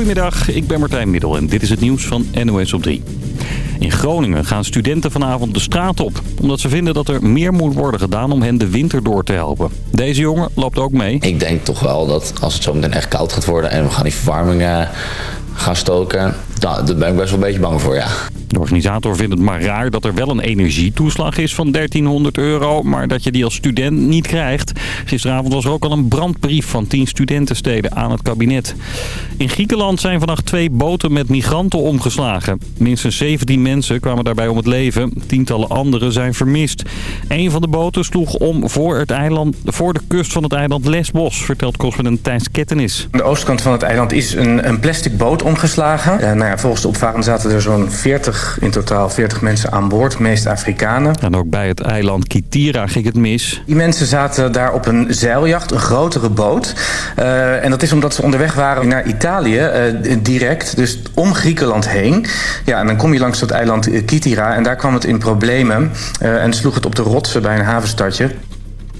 Goedemiddag, ik ben Martijn Middel en dit is het nieuws van NOS op 3. In Groningen gaan studenten vanavond de straat op. Omdat ze vinden dat er meer moet worden gedaan om hen de winter door te helpen. Deze jongen loopt ook mee. Ik denk toch wel dat als het zo meteen echt koud gaat worden en we gaan die verwarming eh, gaan stoken, nou, daar ben ik best wel een beetje bang voor, ja. De organisator vindt het maar raar dat er wel een energietoeslag is van 1300 euro, maar dat je die als student niet krijgt. Gisteravond was er ook al een brandbrief van 10 studentensteden aan het kabinet. In Griekenland zijn vannacht twee boten met migranten omgeslagen. Minstens 17 mensen kwamen daarbij om het leven. Tientallen anderen zijn vermist. Een van de boten sloeg om voor, het eiland, voor de kust van het eiland Lesbos, vertelt correspondent Thijs Kettenis. Aan de oostkant van het eiland is een, een plastic boot omgeslagen. Uh, nou ja, volgens de opvarenden zaten er zo'n 40 in totaal 40 mensen aan boord, meest Afrikanen. En ook bij het eiland Kitira ging het mis. Die mensen zaten daar op een zeiljacht, een grotere boot. Uh, en dat is omdat ze onderweg waren naar Italië, uh, direct, dus om Griekenland heen. Ja, en dan kom je langs dat eiland Kitira en daar kwam het in problemen. Uh, en sloeg het op de rotsen bij een havenstadje.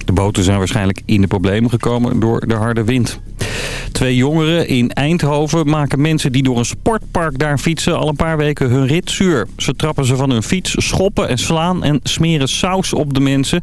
De boten zijn waarschijnlijk in de problemen gekomen door de harde wind. Twee jongeren in Eindhoven maken mensen die door een sportpark daar fietsen al een paar weken hun rit zuur. Ze trappen ze van hun fiets, schoppen en slaan en smeren saus op de mensen.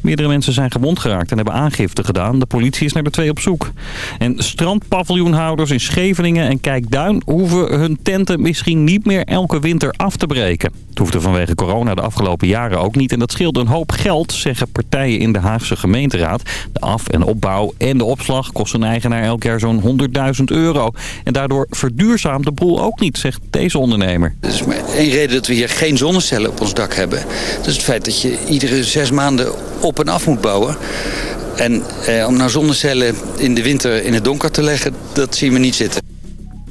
Meerdere mensen zijn gewond geraakt en hebben aangifte gedaan. De politie is naar de twee op zoek. En strandpaviljoenhouders in Scheveningen en Kijkduin hoeven hun tenten misschien niet meer elke winter af te breken. Het hoefde vanwege corona de afgelopen jaren ook niet. En dat scheelt een hoop geld, zeggen partijen in de Haagse gemeenteraad. De af- en opbouw en de opslag kosten een elk jaar zo'n 100.000 euro. En daardoor verduurzaamt de boel ook niet, zegt deze ondernemer. Er is maar één reden dat we hier geen zonnecellen op ons dak hebben. Dat is het feit dat je iedere zes maanden op en af moet bouwen. En eh, om nou zonnecellen in de winter in het donker te leggen, dat zien we niet zitten.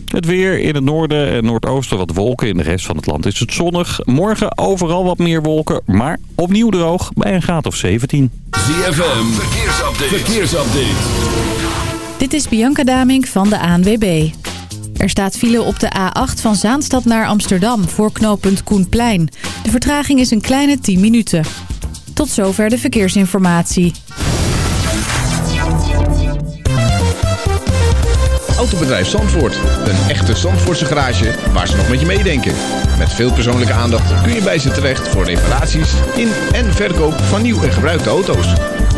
Het weer in het noorden en noordoosten wat wolken. In de rest van het land is het zonnig. Morgen overal wat meer wolken, maar opnieuw droog bij een graad of 17. ZFM, verkeersupdate. verkeersupdate. Dit is Bianca Damink van de ANWB. Er staat file op de A8 van Zaanstad naar Amsterdam voor knooppunt Koenplein. De vertraging is een kleine 10 minuten. Tot zover de verkeersinformatie. Autobedrijf Zandvoort. Een echte Zandvoortse garage waar ze nog met je meedenken. Met veel persoonlijke aandacht kun je bij ze terecht voor reparaties in en verkoop van nieuw en gebruikte auto's.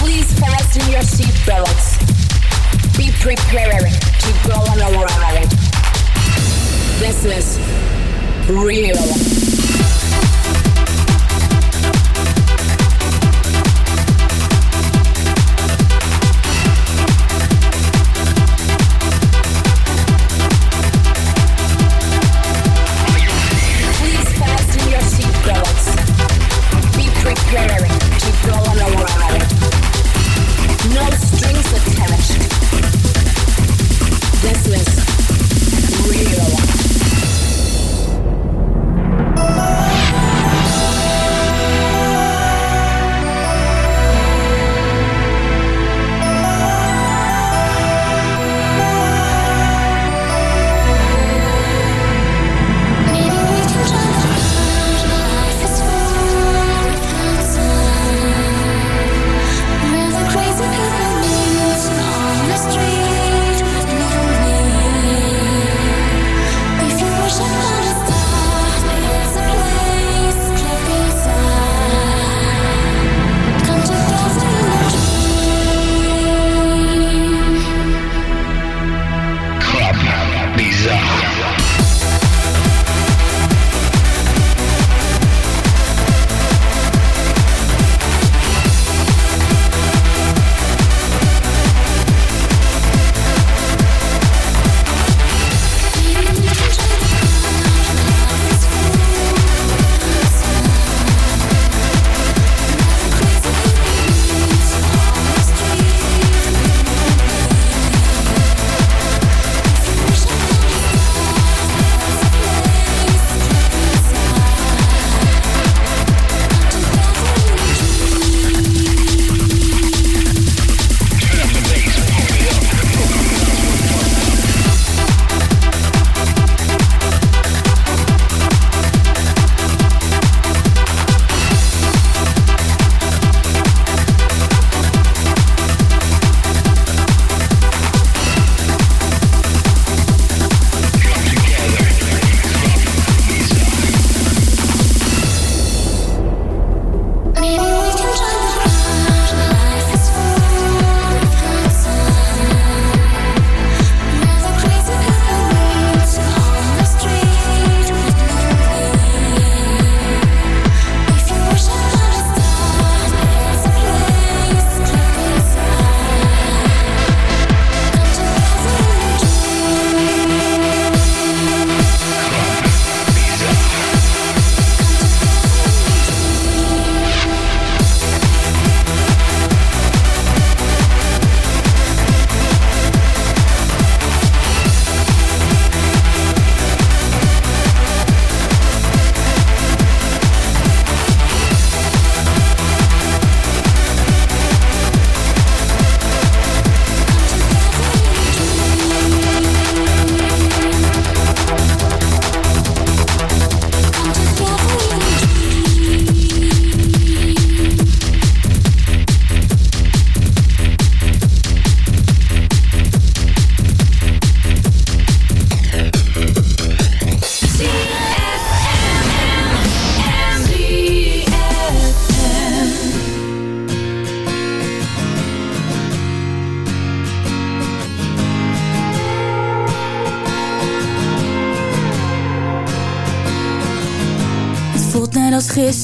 Please fasten your seatbelts. Be prepared to go on a ride. This is real. Is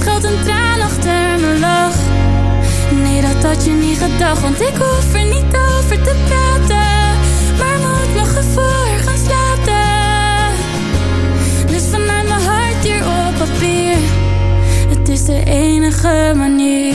Schuilt een traan achter mijn lach. Nee, dat had je niet gedacht Want ik hoef er niet over te praten. Maar moet mijn gevoel ergens laten Dus vanuit mijn hart hier op papier. Het is de enige manier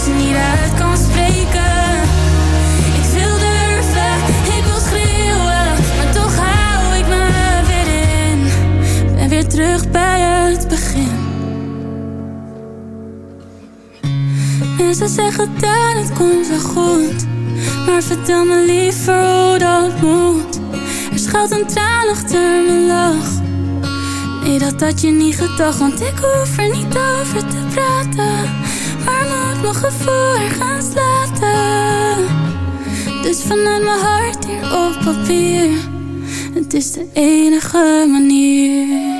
gevoelens niet uit kan spreken. Ik wil durven, ik wil schreeuwen, maar toch hou ik me weer in. Ben weer terug bij het begin. Mensen zeggen dat het komt wel goed, maar vertel me liever hoe dat moet. Er schuilt een traan achter mijn lach. Nee, dat had je niet gedacht, want ik hoef er niet over te praten. Gevoel ergens laten. Dus vanuit mijn hart hier op papier. Het is de enige manier.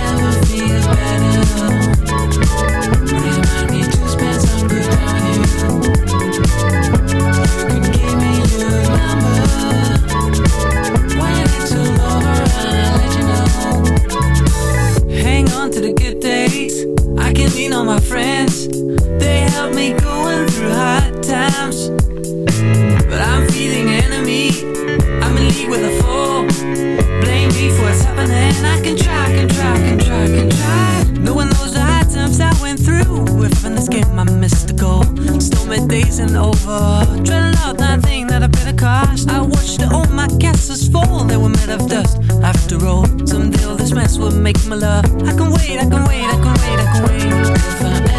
On my friends. They help me going through hard times. But I'm feeling enemy. I'm in league with a foe. Blame me for what's happening. I can try, can try, can try, can try. Knows the hard times I went through. If in this game I the. Stormy days and over. Dreading out that thing that I paid a cost. I watched all my castles fall. They were made of dust. After all, someday all this mess will make my love. I can wait, I can wait, I can wait, I can wait.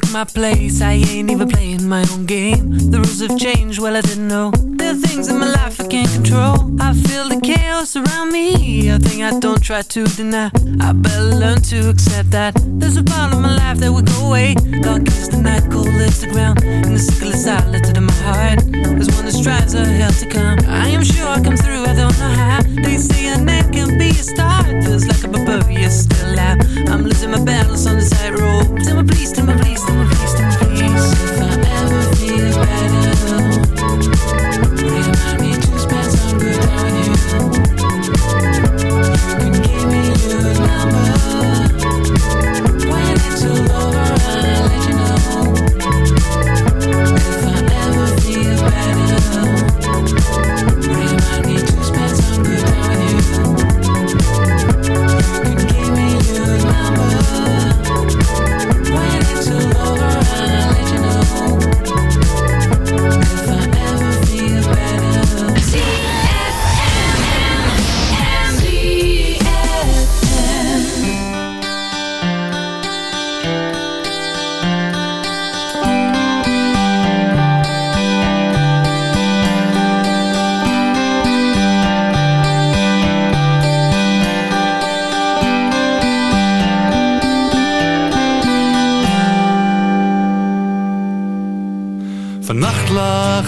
Took my place. I ain't even playing my own game. The rules have changed, well, I didn't know. There are things in my life I can't control. I feel the chaos around me. A thing I don't try to deny. I better learn to accept that. There's a part of my life that will go away. Dark is the night, cold is the ground. And the sickle is silent in my heart. There's one that strives a hell to come. I am sure I come through, I don't know how. They say a end can be a star Feels like a barbarian still alive. I'm losing my balance on the tightrope. Tell me please, tell me please,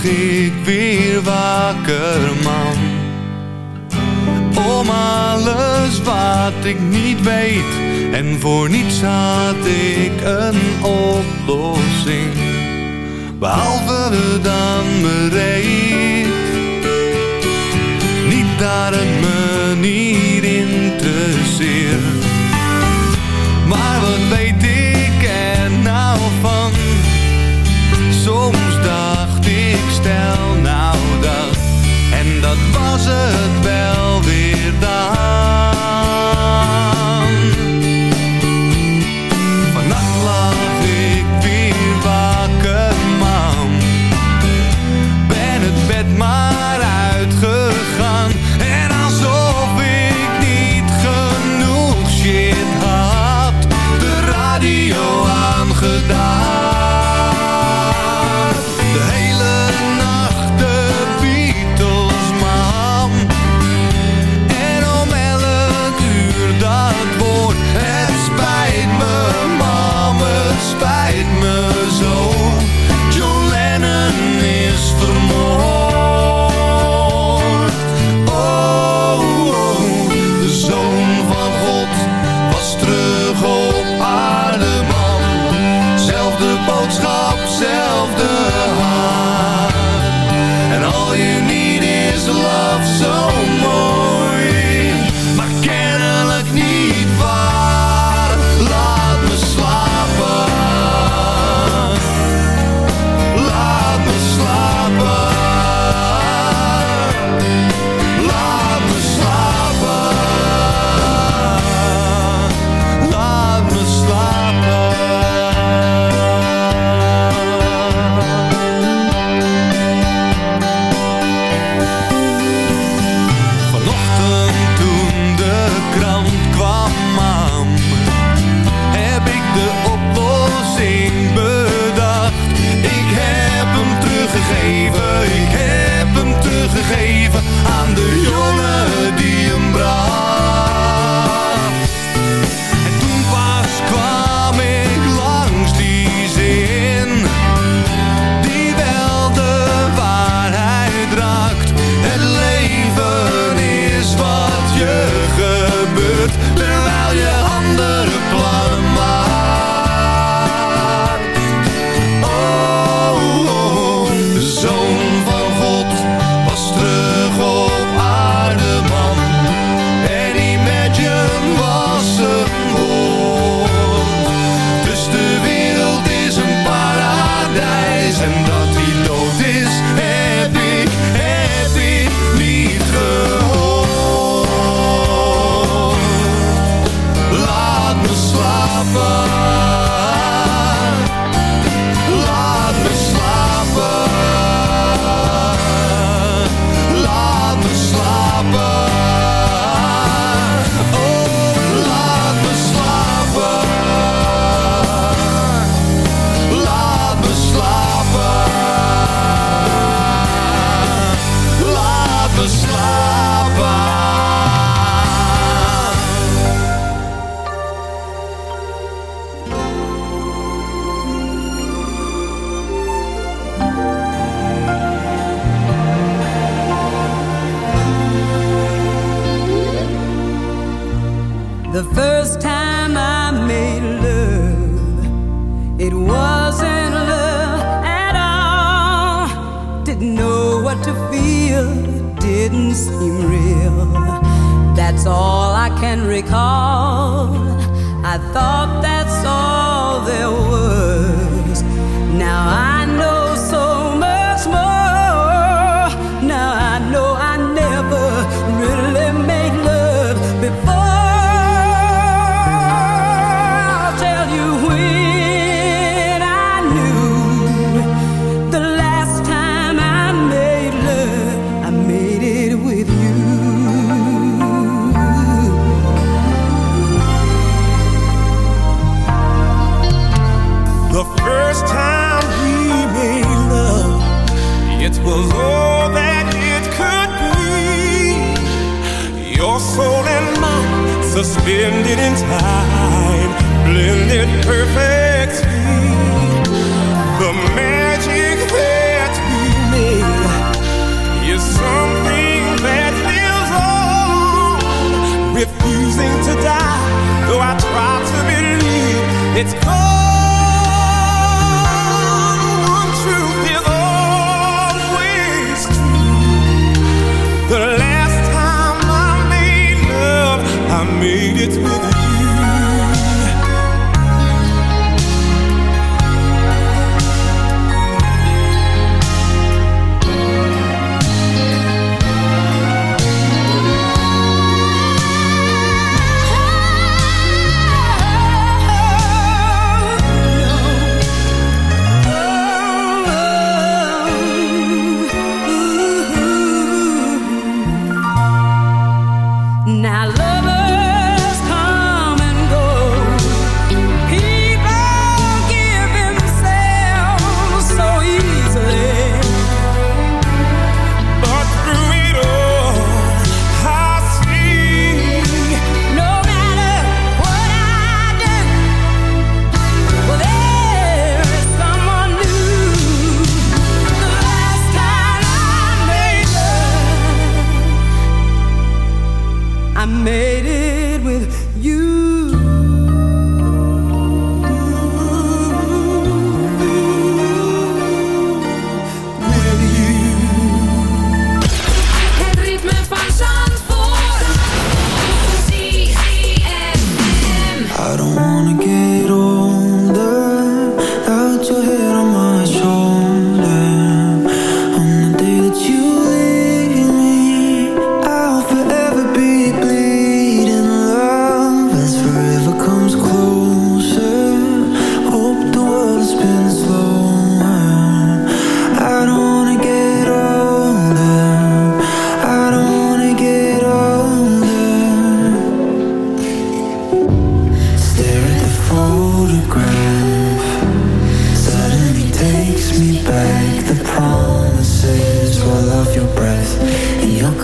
ik weer wakker, man. Om alles wat ik niet weet. En voor niets had ik een oplossing. Behalve dan bereid. Niet daar het me niet stel nou dat. En dat was het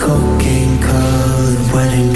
cocaine colored wedding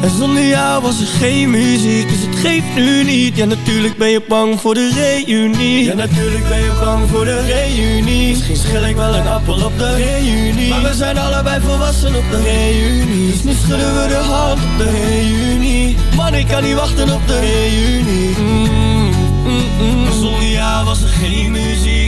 en zonder jou was er geen muziek, dus het geeft nu niet. Ja natuurlijk ben je bang voor de reunie. Ja natuurlijk ben je bang voor de reunie. Misschien schil ik wel een appel op de reunie. Maar we zijn allebei volwassen op de reunie. Dus nu schudden we de hand op de reunie. Man ik kan niet wachten op de reunie. Mm, mm, mm. Zonder jou was er geen muziek,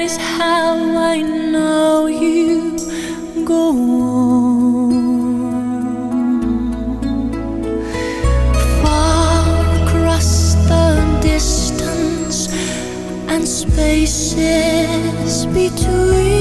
Is how I know you go on. Far across the distance and spaces between.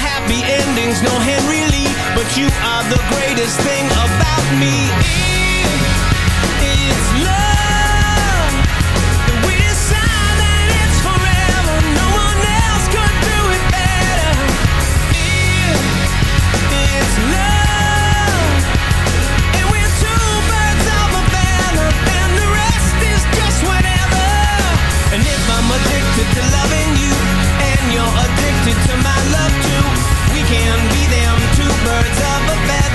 happy endings, no Henry Lee, but you are the greatest thing about me.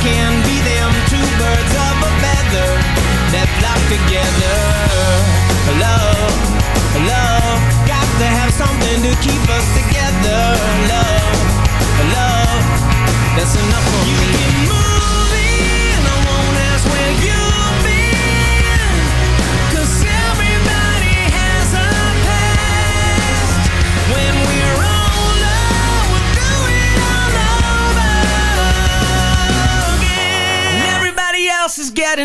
can be them two birds of a feather that flock together. Love, love, got to have something to keep us together. Love.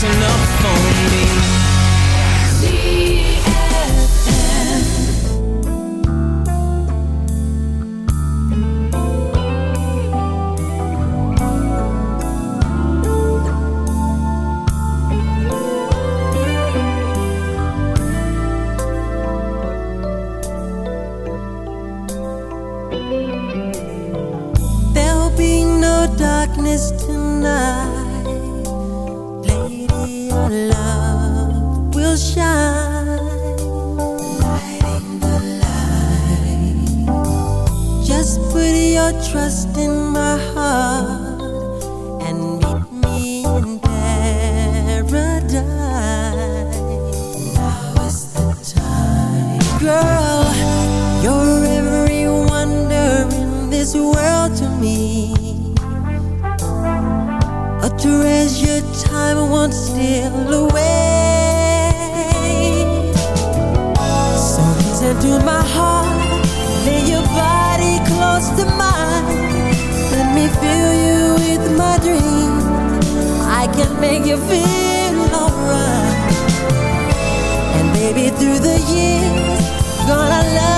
It's enough for me. love will shine. Just put your trust in my heart and meet me in paradise. Now is the time, girl. You're every wonder in this world to me. A treasure someone still away. So to my heart, lay your body close to mine. Let me fill you with my dreams. I can make you feel alright. And baby, through the years, gonna love.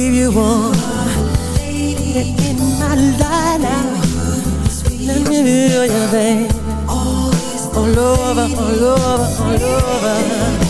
give you all. Lady in my life, now, let me do your thing. All over, all over, all over.